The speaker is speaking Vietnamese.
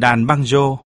đàn banjo